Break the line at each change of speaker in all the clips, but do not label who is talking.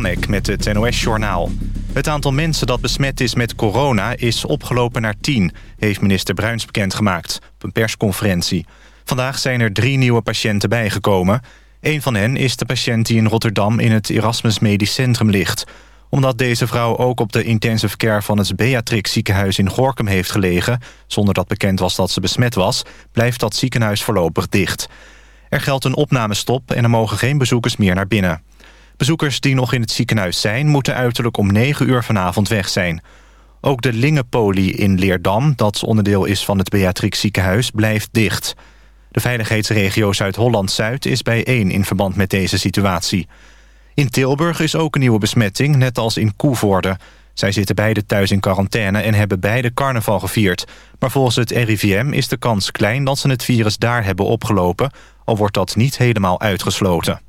met het NOS-journaal. Het aantal mensen dat besmet is met corona is opgelopen naar 10... heeft minister Bruins bekendgemaakt op een persconferentie. Vandaag zijn er drie nieuwe patiënten bijgekomen. Een van hen is de patiënt die in Rotterdam in het Erasmus Medisch Centrum ligt. Omdat deze vrouw ook op de intensive care van het Beatrix ziekenhuis in Gorkum heeft gelegen... zonder dat bekend was dat ze besmet was, blijft dat ziekenhuis voorlopig dicht... Er geldt een opnamestop en er mogen geen bezoekers meer naar binnen. Bezoekers die nog in het ziekenhuis zijn... moeten uiterlijk om 9 uur vanavond weg zijn. Ook de Lingenpolie in Leerdam, dat onderdeel is van het Beatrix ziekenhuis... blijft dicht. De veiligheidsregio Zuid-Holland-Zuid is bijeen in verband met deze situatie. In Tilburg is ook een nieuwe besmetting, net als in Koevoorde. Zij zitten beide thuis in quarantaine en hebben beide carnaval gevierd. Maar volgens het RIVM is de kans klein dat ze het virus daar hebben opgelopen al wordt dat niet helemaal uitgesloten.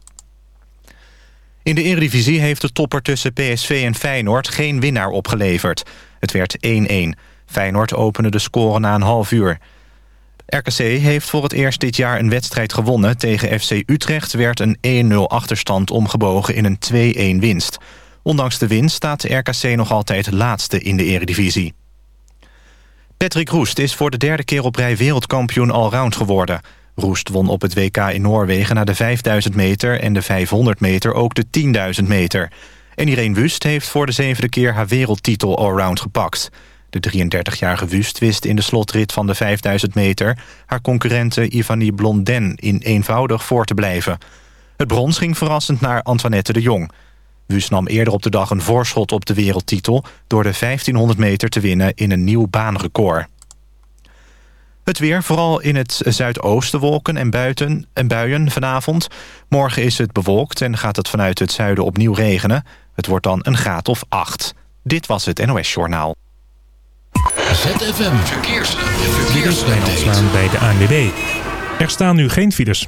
In de Eredivisie heeft de topper tussen PSV en Feyenoord geen winnaar opgeleverd. Het werd 1-1. Feyenoord opende de score na een half uur. RKC heeft voor het eerst dit jaar een wedstrijd gewonnen. Tegen FC Utrecht werd een 1-0 achterstand omgebogen in een 2-1 winst. Ondanks de winst staat RKC nog altijd laatste in de eredivisie. Patrick Roest is voor de derde keer op rij wereldkampioen allround geworden. Roest won op het WK in Noorwegen na de 5000 meter... en de 500 meter ook de 10.000 meter. En Irene Wust heeft voor de zevende keer haar wereldtitel allround gepakt. De 33-jarige Wust wist in de slotrit van de 5000 meter... haar concurrente Ivani Blondin in eenvoudig voor te blijven. Het brons ging verrassend naar Antoinette de Jong. Wust nam eerder op de dag een voorschot op de wereldtitel... door de 1500 meter te winnen in een nieuw baanrecord. Het weer, vooral in het zuidoosten wolken en, buiten, en buien vanavond. Morgen is het bewolkt en gaat het vanuit het zuiden opnieuw regenen. Het wordt dan een graad of acht. Dit was het NOS Journaal.
ZFM Verkeers. Verkeers.
bij de ANWB. Er staan nu geen files.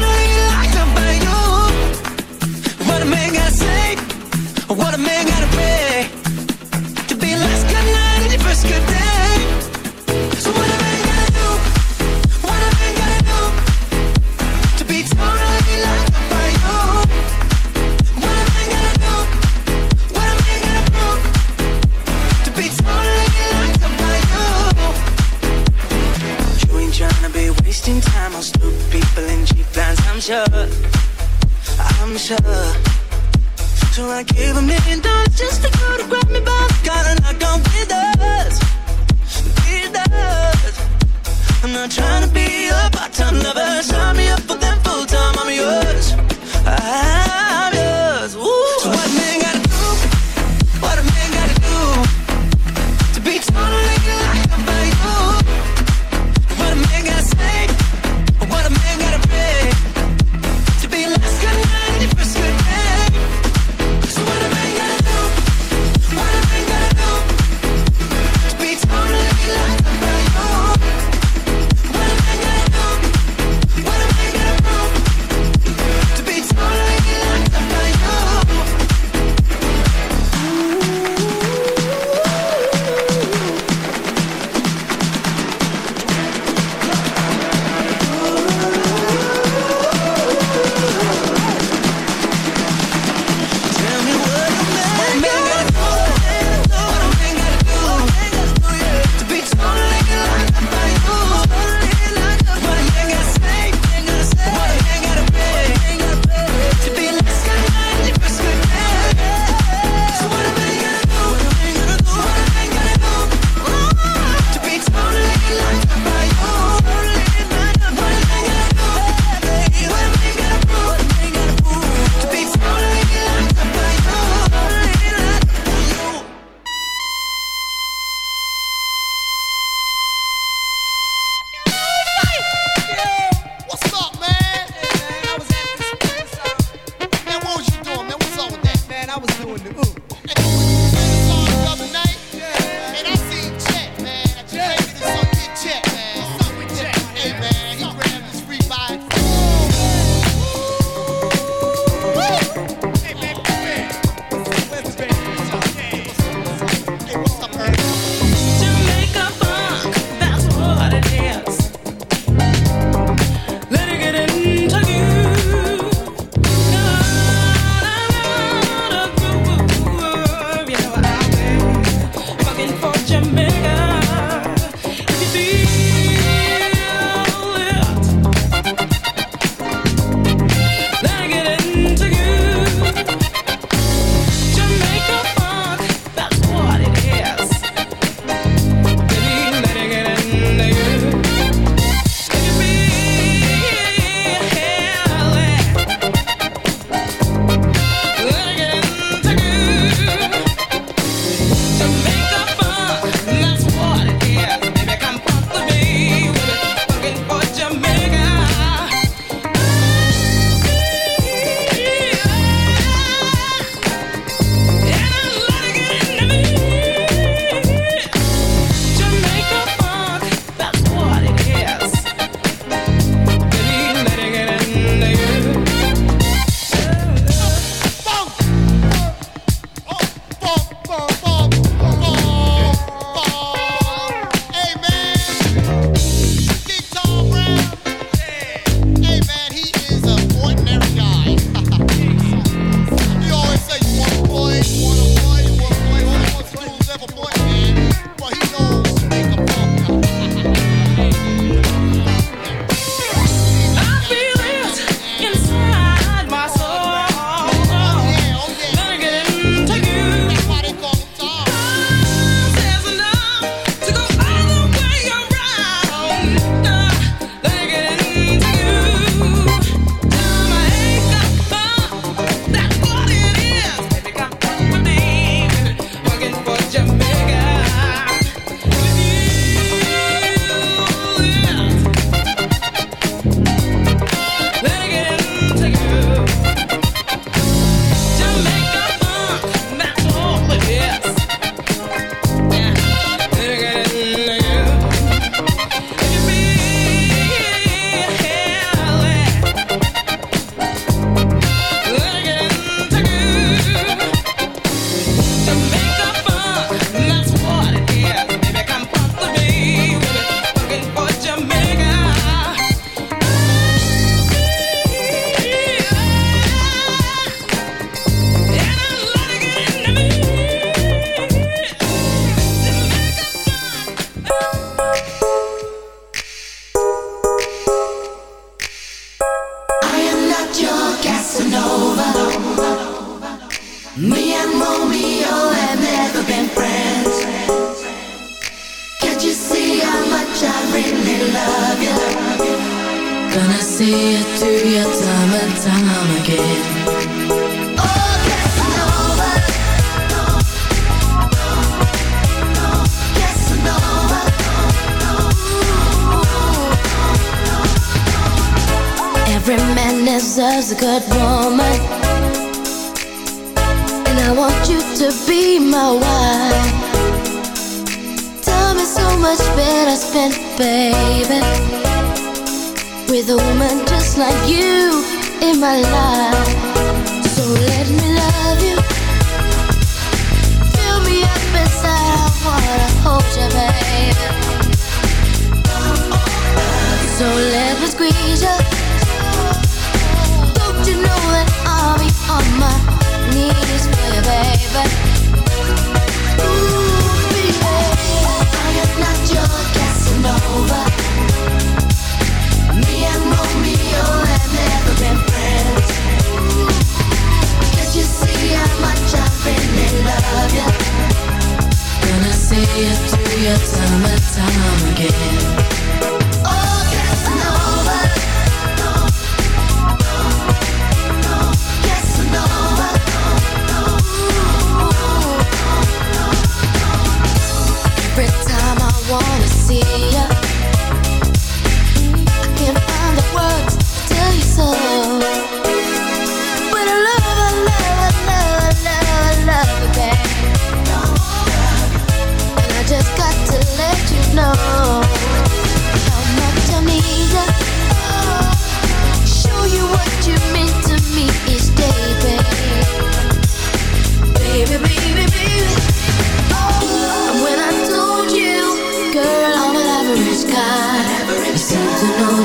What a man gotta pray to be last good night and your first good day. So what a man gotta do? What a man gotta do to be totally loved by you? What a man gotta do? What a man gotta do to be totally loved by you? You ain't tryna be wasting time on stupid people and cheap lines, I'm sure. I'm sure. So I gave a million dollars just to go to grab me by the collar and knock on with us. With us. I'm not trying to be a part-time lover. Sign You.
Don't you know that I'll be on my knees for you, baby?
Ooh, baby. I am not your Casanova. Me and Romeo have never been friends. Can't you see how much I really love you?
Gonna see through your time and time again.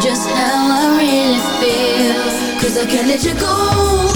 Just how I really feel. Cause I can't let you go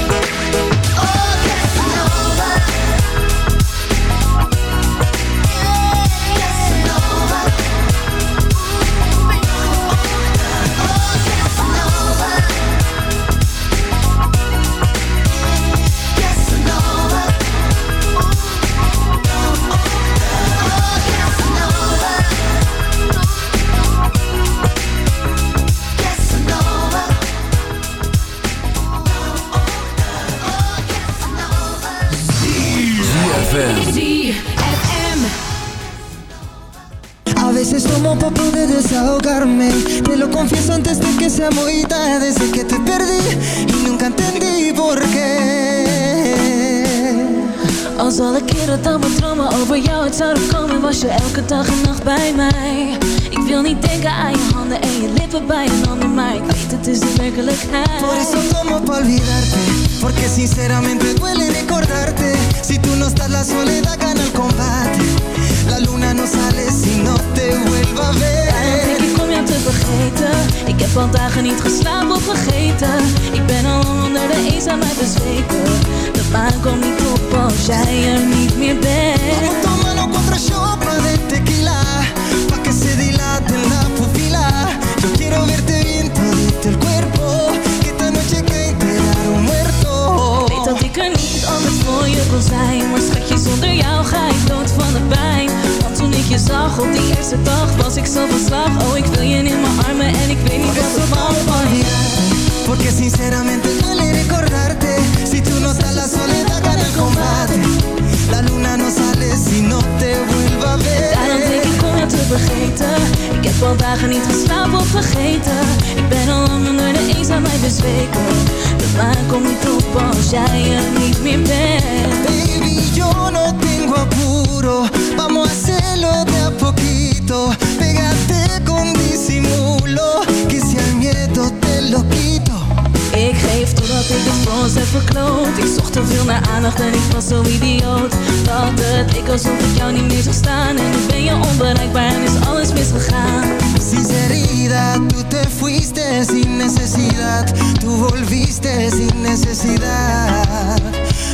uit zouden komen Was je elke dag en nacht bij mij. Ik wil niet denken aan je handen en je lippen bij een ander Maar ik weet het is de werkelijkheid.
Por eso tomo pa' olvidarte Porque sinceramente duele recordarte. Si tú no estás la soledad gana el combate. La luna no sale si no te vuelva a ver.
Daarom denk ik om jou te vergeten. Ik heb al dagen niet geslapen of vergeten. Ik ben al onder de eenzaamheid bezweken. De maan komt niet op als jij er niet meer bent op die eerste dag Was ik zo van slag. Oh, ik wil je in mijn armen En ik weet niet wat ik van van je
Porque sinceramente duele recordarte. Si tú no estás la soledad gana el combate. La luna no sale si no te vuelva a ver.
Daarom denk ik om jou te vergeten. Ik heb al dagen niet geslapen of vergeten. Ik ben al lang onder de eenzaamheid bezweken. De maan komt niet op als jij er niet meer bent.
Baby, yo no tengo apuro. Vamos a de a poquito. Pégate con disimulo. Que si al miedo te lo quito.
Ik geef totdat ik het voor ons heb verkloot Ik zocht te veel naar aandacht en ik was zo idioot Dat het ik alsof ik jou niet meer zag staan En nu ben je onbereikbaar en is alles misgegaan
Sinceridad, tú te fuiste sin necesidad. Tú volviste sin necesidad.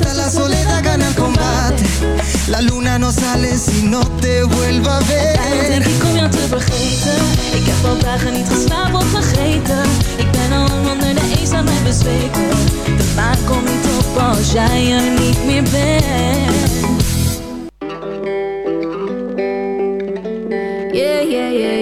no la soledad gana el combate. La luna no sale si no te vuelva a
Daarom denk
ver
ik om jou te vergeten? Ik heb al dagen niet geslapen of vergeten. Ik ben al lang onder de eenzaamheid bezweken. De maan komt niet op als jij er niet meer bent.
Yeah, yeah, yeah.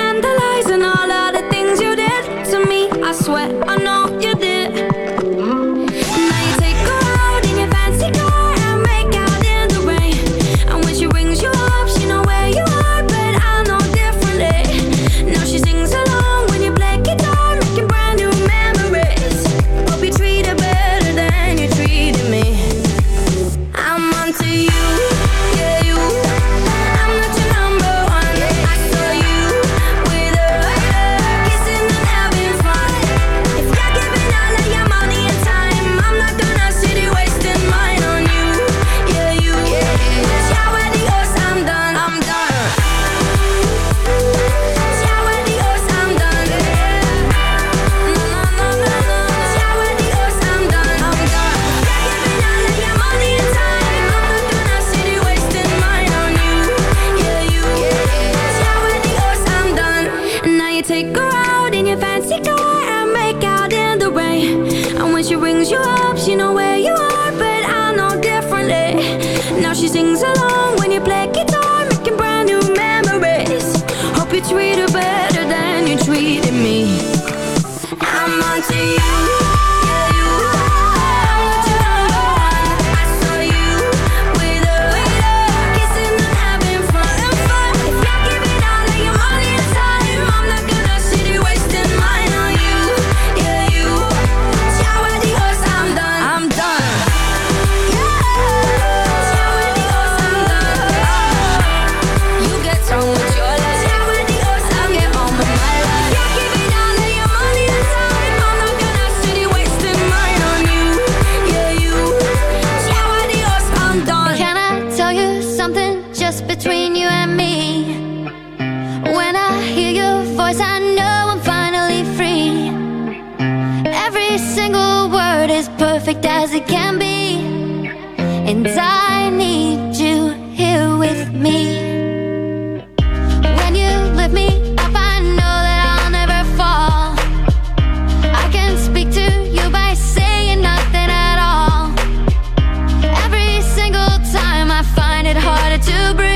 to breathe.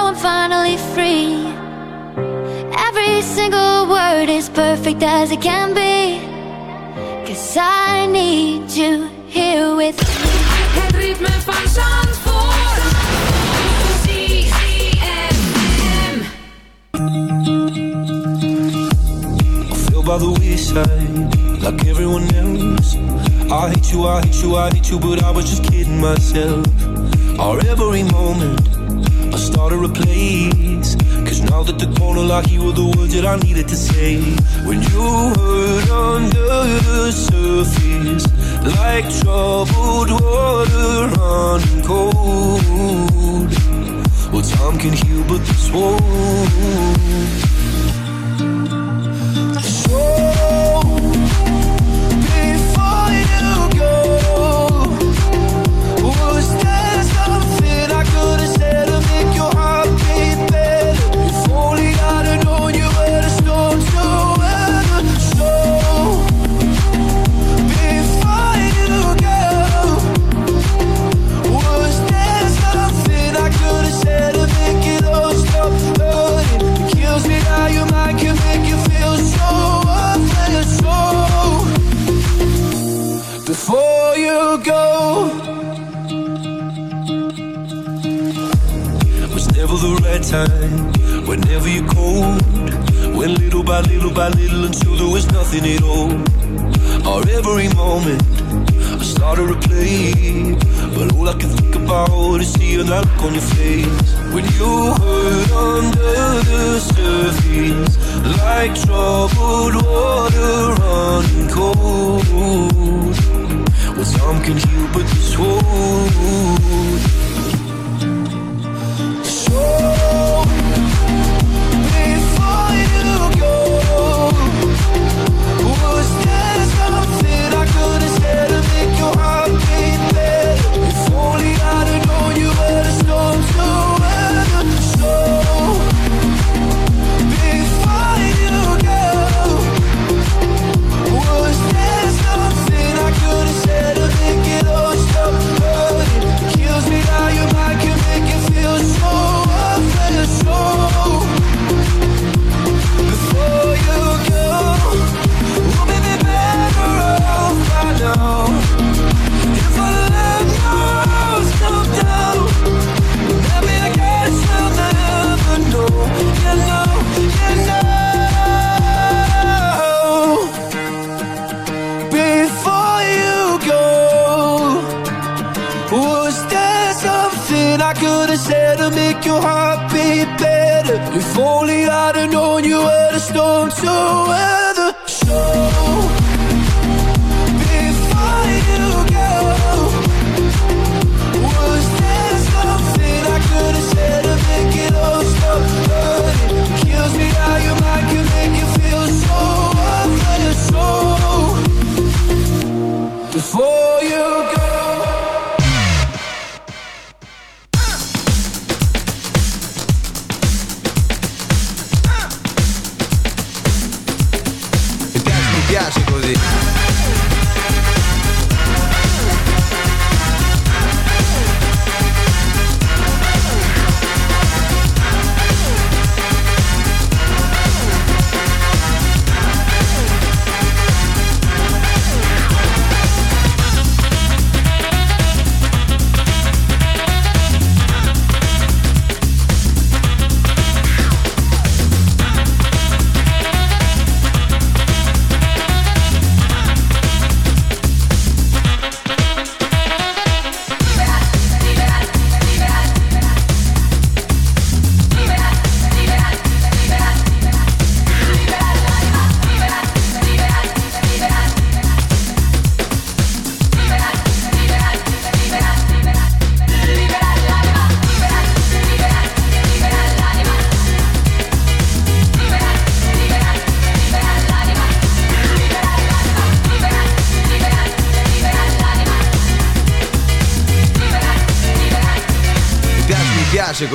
now
I'm finally free. Every single word is perfect as it can be. Cause I need you here with me.
Het ritme van Zandvoort.
By the wayside, like everyone else. I hate you, I hate you, I hate you, but I was just kidding myself. Our every moment start a place. Cause now that the corner lock you were the words that I needed to say. When you heard under the surface, like troubled water running cold. Well, time can heal, but this won't. go. Was never the right time, whenever you're cold. Went little by little by little until there was nothing at all. Our every moment, I started a play. But all I can think about is seeing that look on your face. When you hurt under the surface, like troubled water running cold. You. but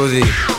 così.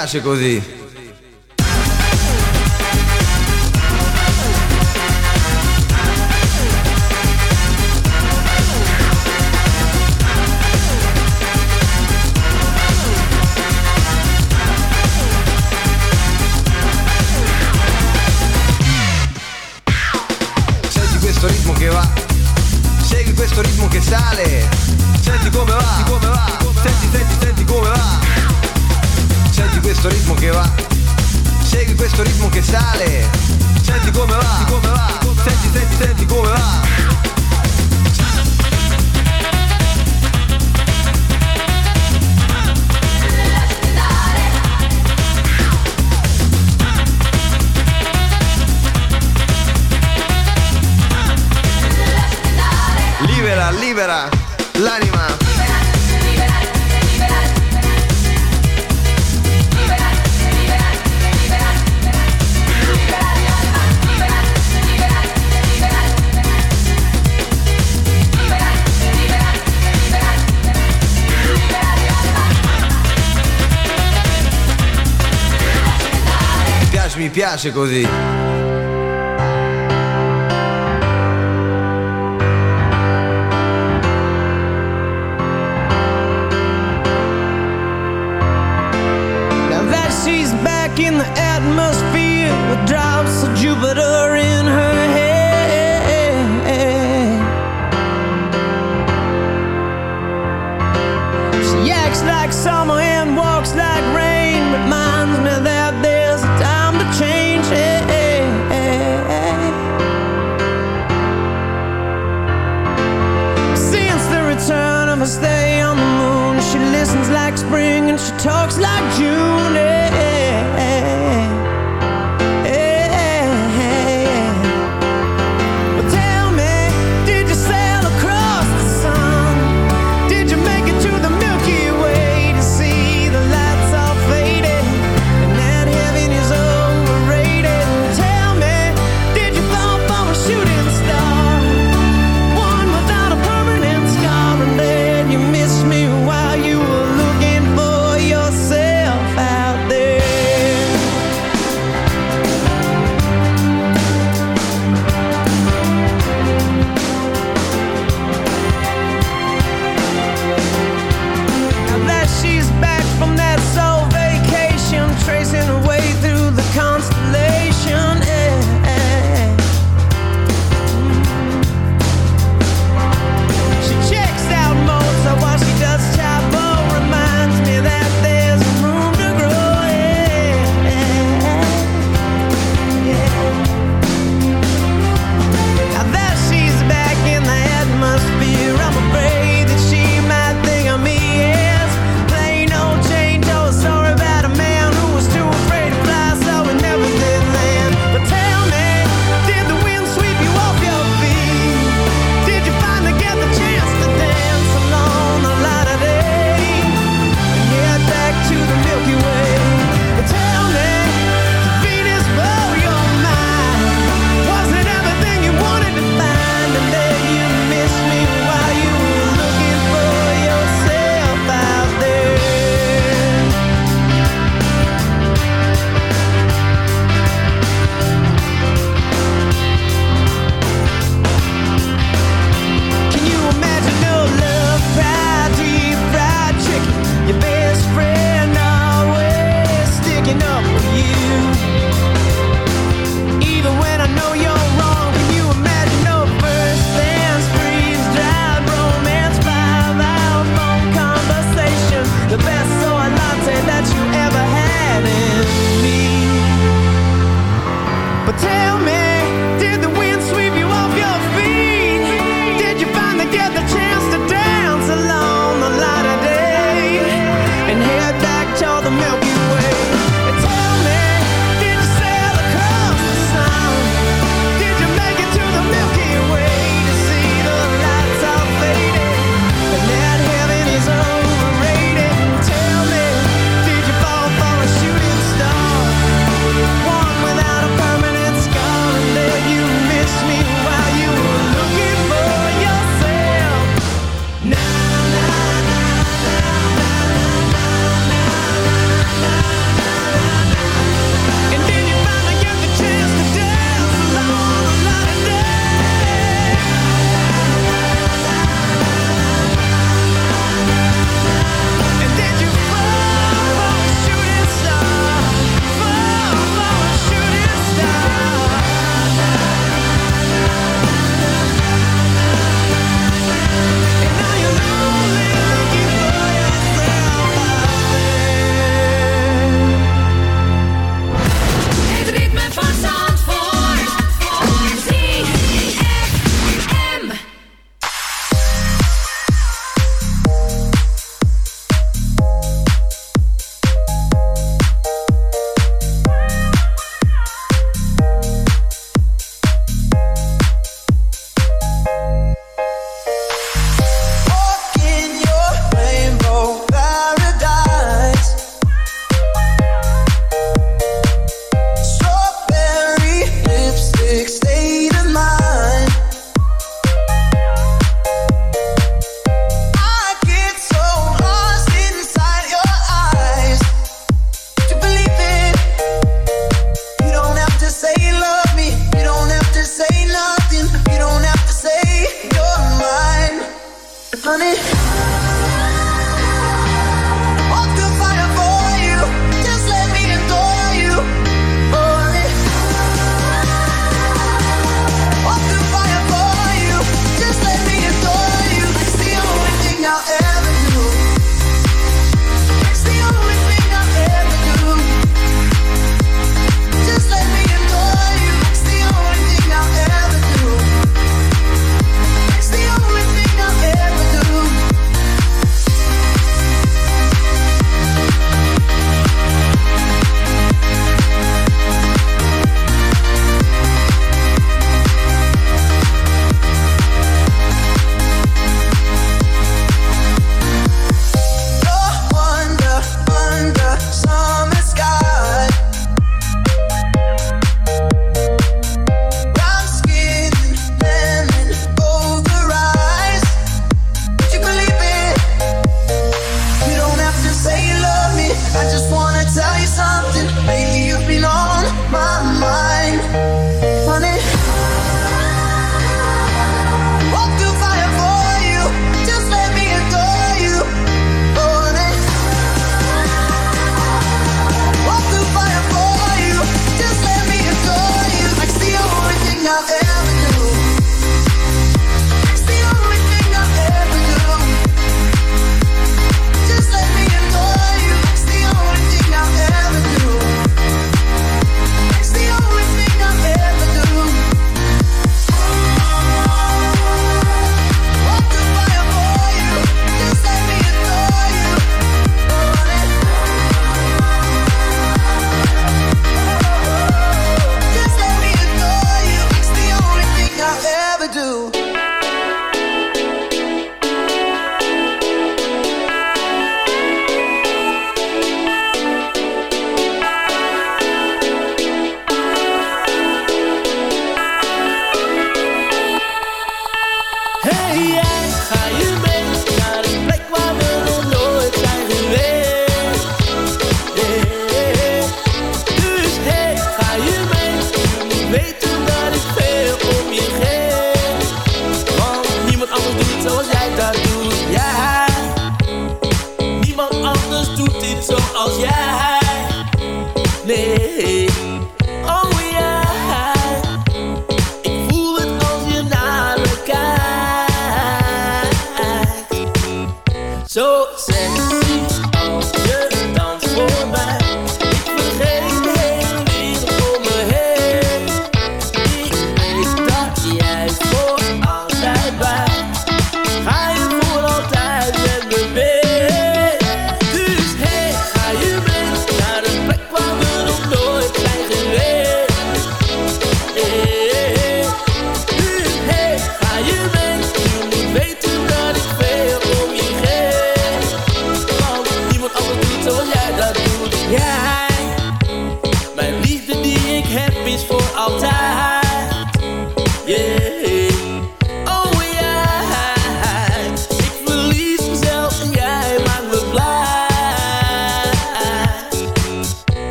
piace così. piace così.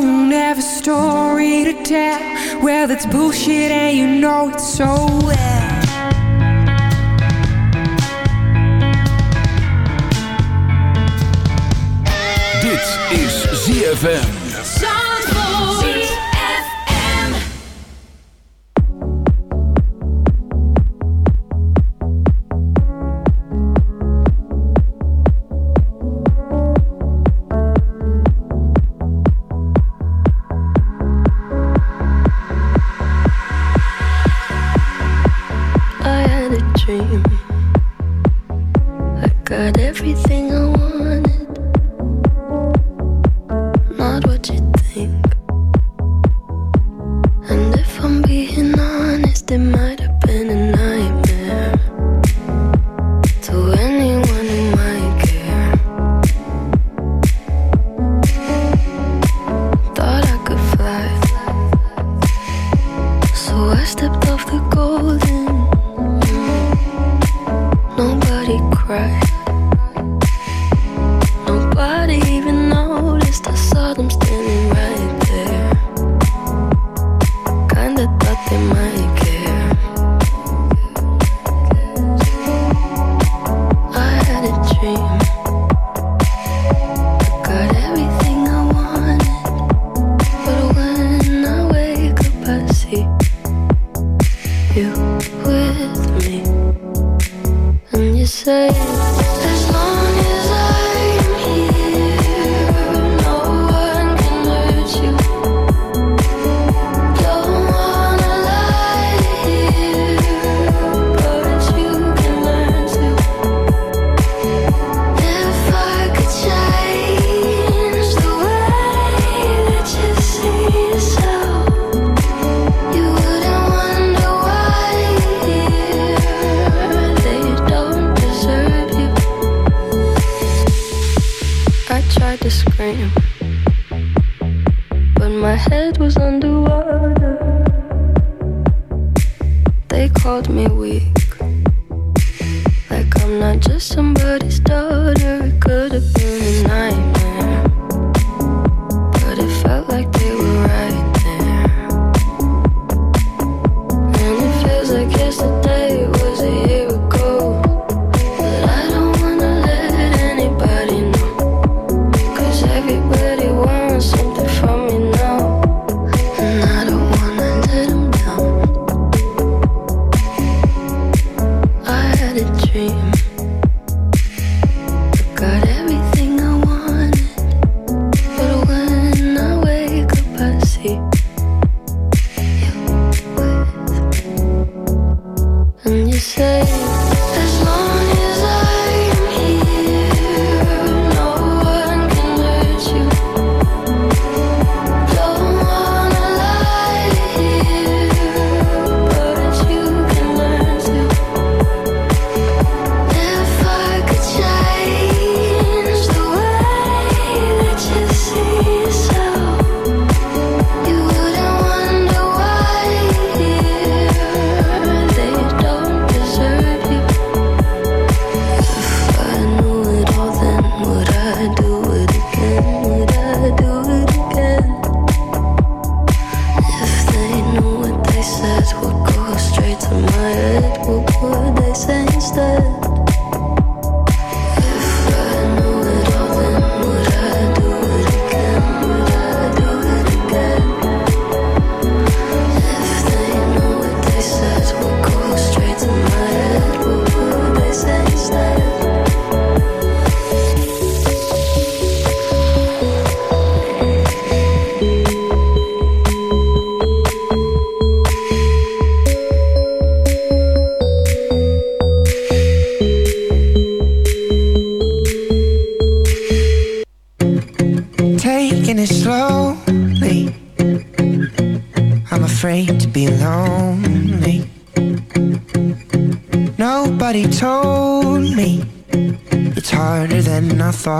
don't have a story to tell. Well, that's bullshit and you know it so well.
Dit is ZFM.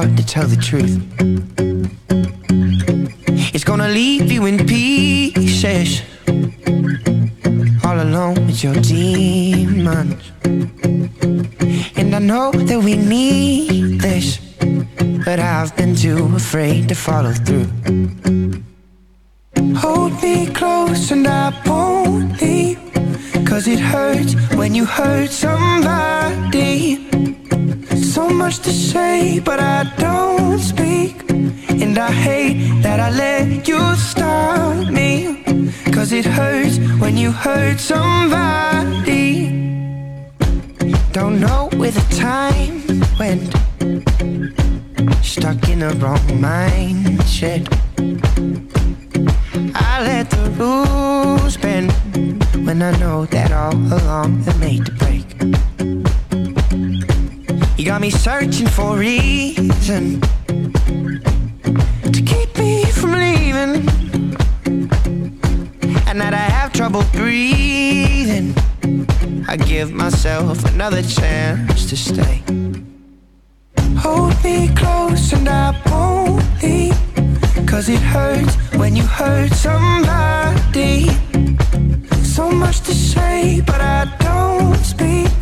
hard to
tell the truth. Got me searching for a reason to keep me from leaving, and that I have trouble breathing. I give myself another chance to stay. Hold me close and I won't leave. Cause it hurts when you hurt somebody. So much to say, but I don't speak.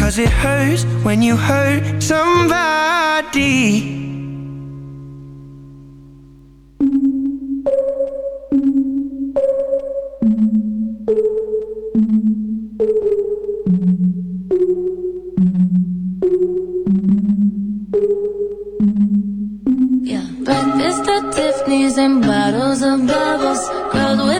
Cause it hurts when you hurt somebody.
Yeah. Breakfast at Tiffany's and bottles of bubbles. Girls with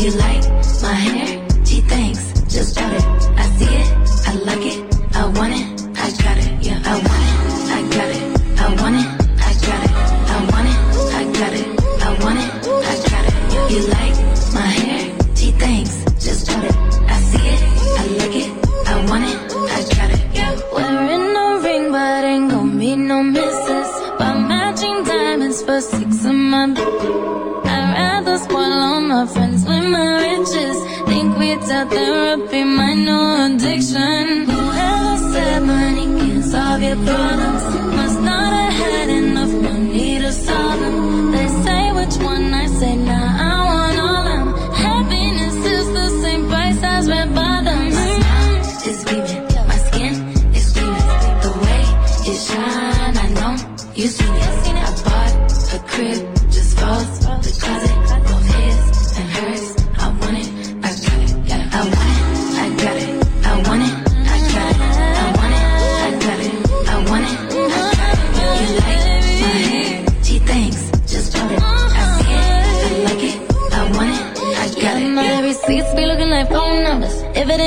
You like my hair? Gee, thanks. Just drop it. I see it. I like it. I want it. Therapy my new addiction. Whoever said money can solve your problems